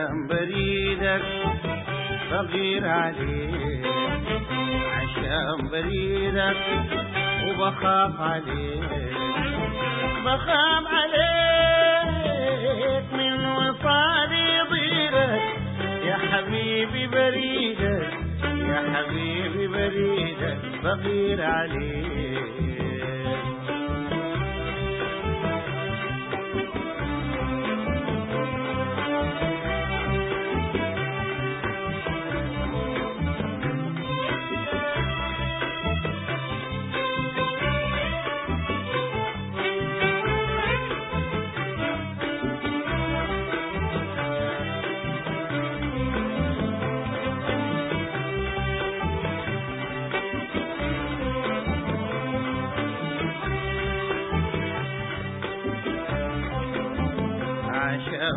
عشان بريدك بغير عليك. عشان بريدك وبخاف عليك. بخاف عليك من وصالي ضيرك يا حبيبي بريدك يا حبيبي بريدك بغير عليك.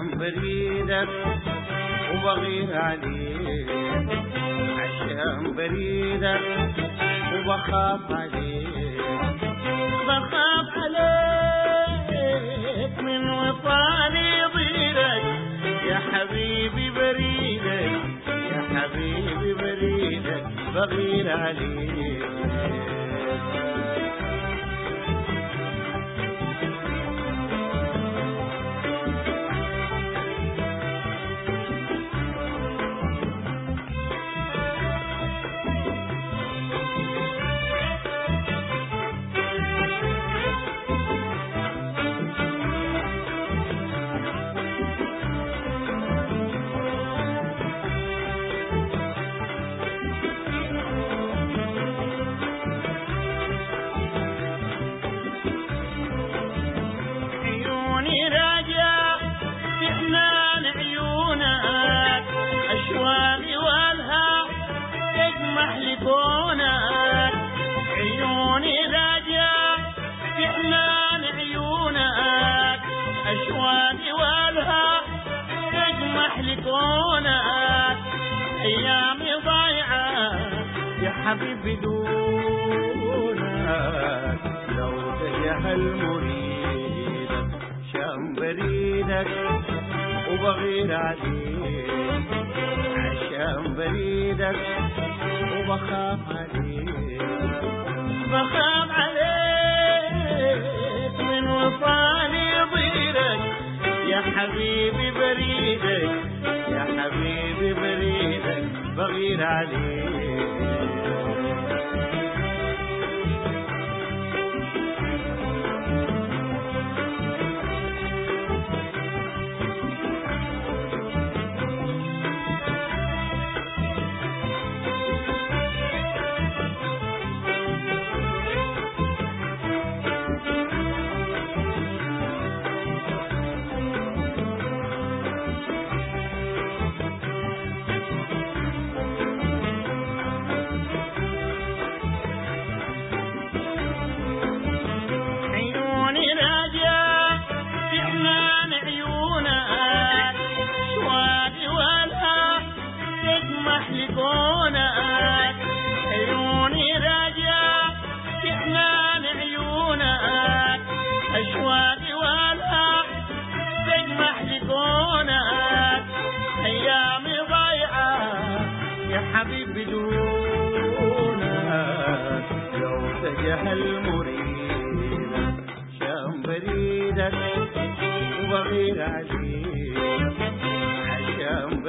عشان بريدك وبغير عليك. عشان بريدك وبخاف عليك. بخاف عليك من وصالي ضيرك يا حبيبي بريدك يا حبيبي بريدك بغير عليك. لكونك أيامي ضايعة يا حبيبي دونك لو تجهل مريدك شام بريدك وبغير عليك عشان بريدك وبخاف عليك بخاف عليك من وصالي ضيرك يا حبيبي بريدك بغير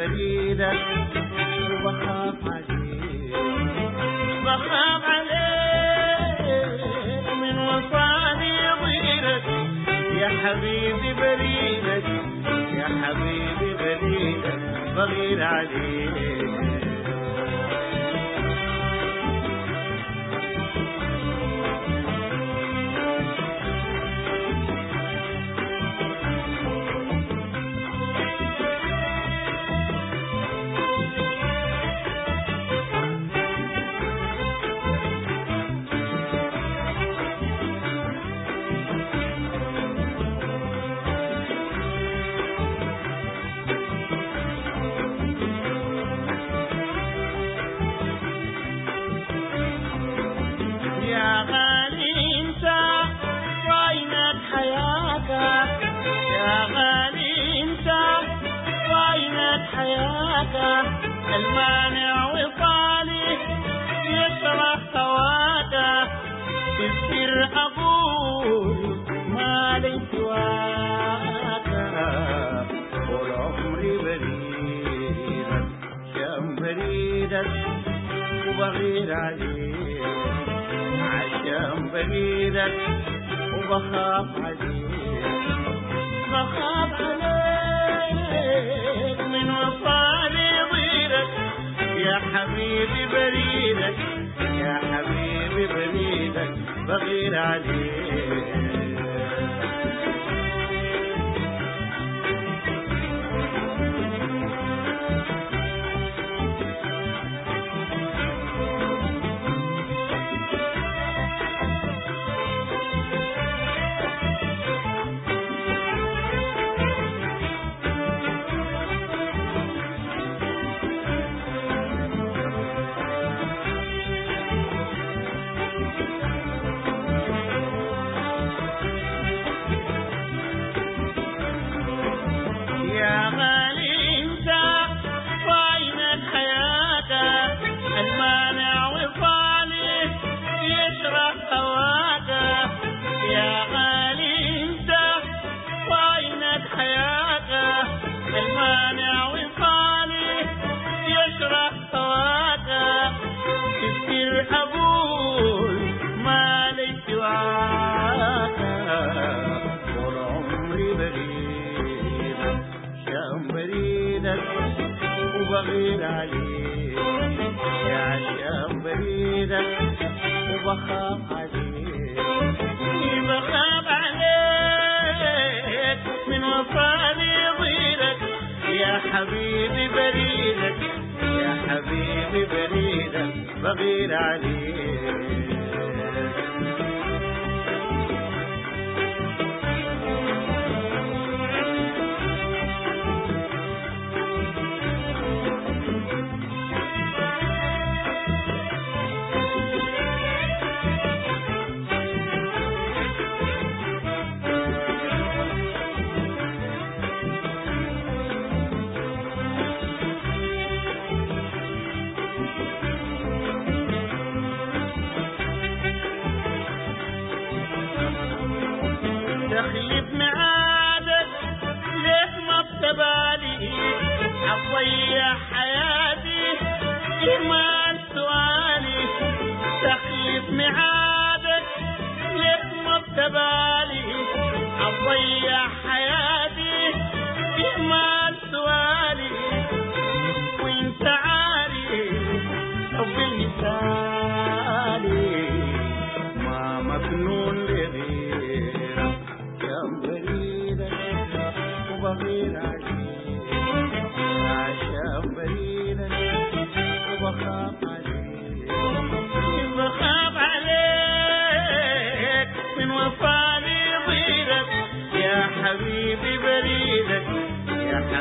بريدك وبخاف عليك بخاف عليك من وصاني ضيرك يا حبيبي بريدك يا حبيبي بريدك بغير عليك. المانع وصالي يشرح هواك في السر أقول ما لي سواك. طول عمري بريدك شام بريدك وبغير عليك. عشان بريدك وبخاف عليك. بخاف عليك من ضيرك يا حبيبي بريدك يا حبيبي بريدك بغير عليك. وبخاف عليك. بخاف عليك من وصالي ضيرك يا حبيبي بريدك يا حبيبي بريدك بغير عليك.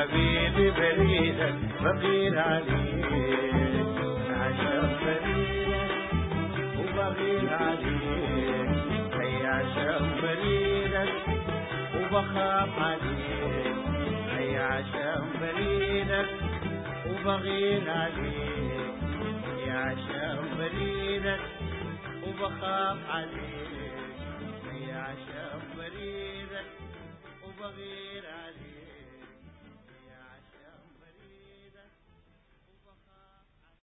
حبيبي بريدك بغير عليك عشان بريدك وبغير عليك هي عشان بريدك وبخاف عليك. هي عشان بريدك وبغير عليك. هي عشان بريدك وبخاف عليك. هي عشان بريدك وبغير عليك.